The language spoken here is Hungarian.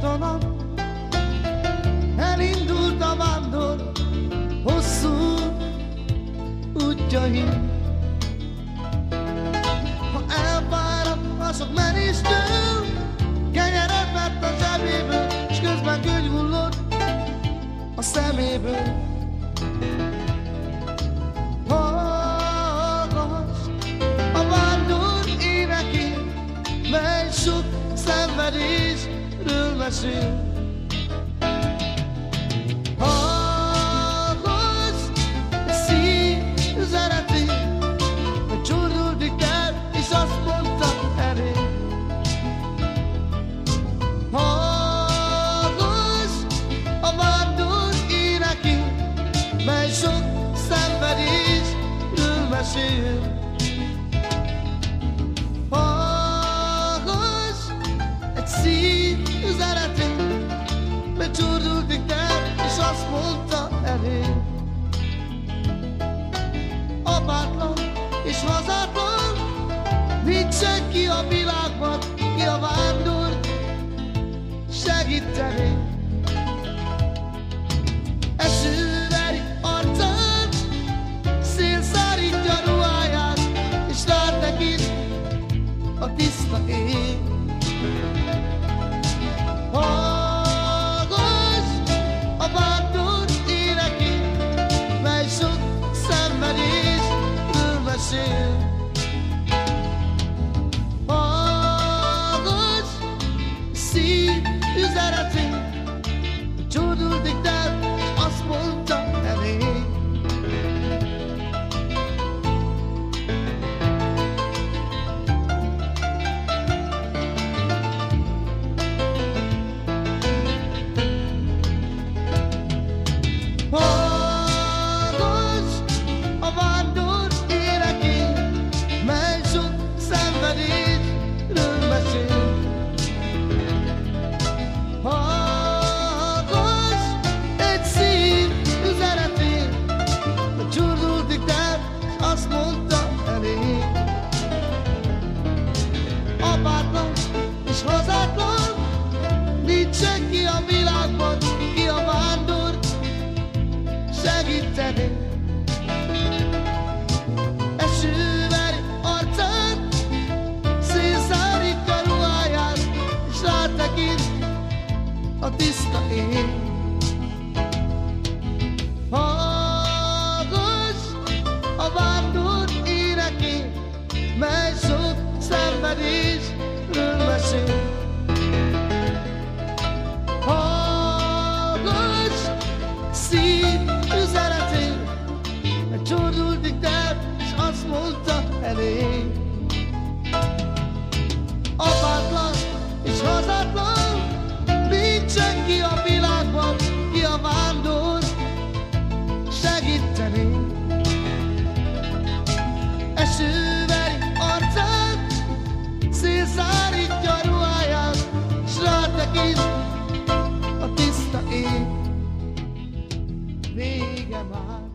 Süllyedt elindult a vándor, hosszú útjain. Ha elfáradt a sok menéstől, kenyeret vett a zsebéből, s közben könyv a szeméből. Mesél. Hallgass a szív üzenetét, hogy csorduldik el, és azt mondta elé. Hallgass a vándor énekét, mely sok szenvedésről mesél. Nincs senki a világban, ki a vándor segíteni. Esőveri arcán, szél szárítja ruháját, és rátekint a tiszta ég. Hallgass a vándor énekét, mely sok szenvedésről mesél. Hallgass a vándor énekét, mely sok szenvedésről mesél. Egy szív üzenetét, a csordultik el, és azt mondta elég. Apátlan és hazátlan, szenvedésről a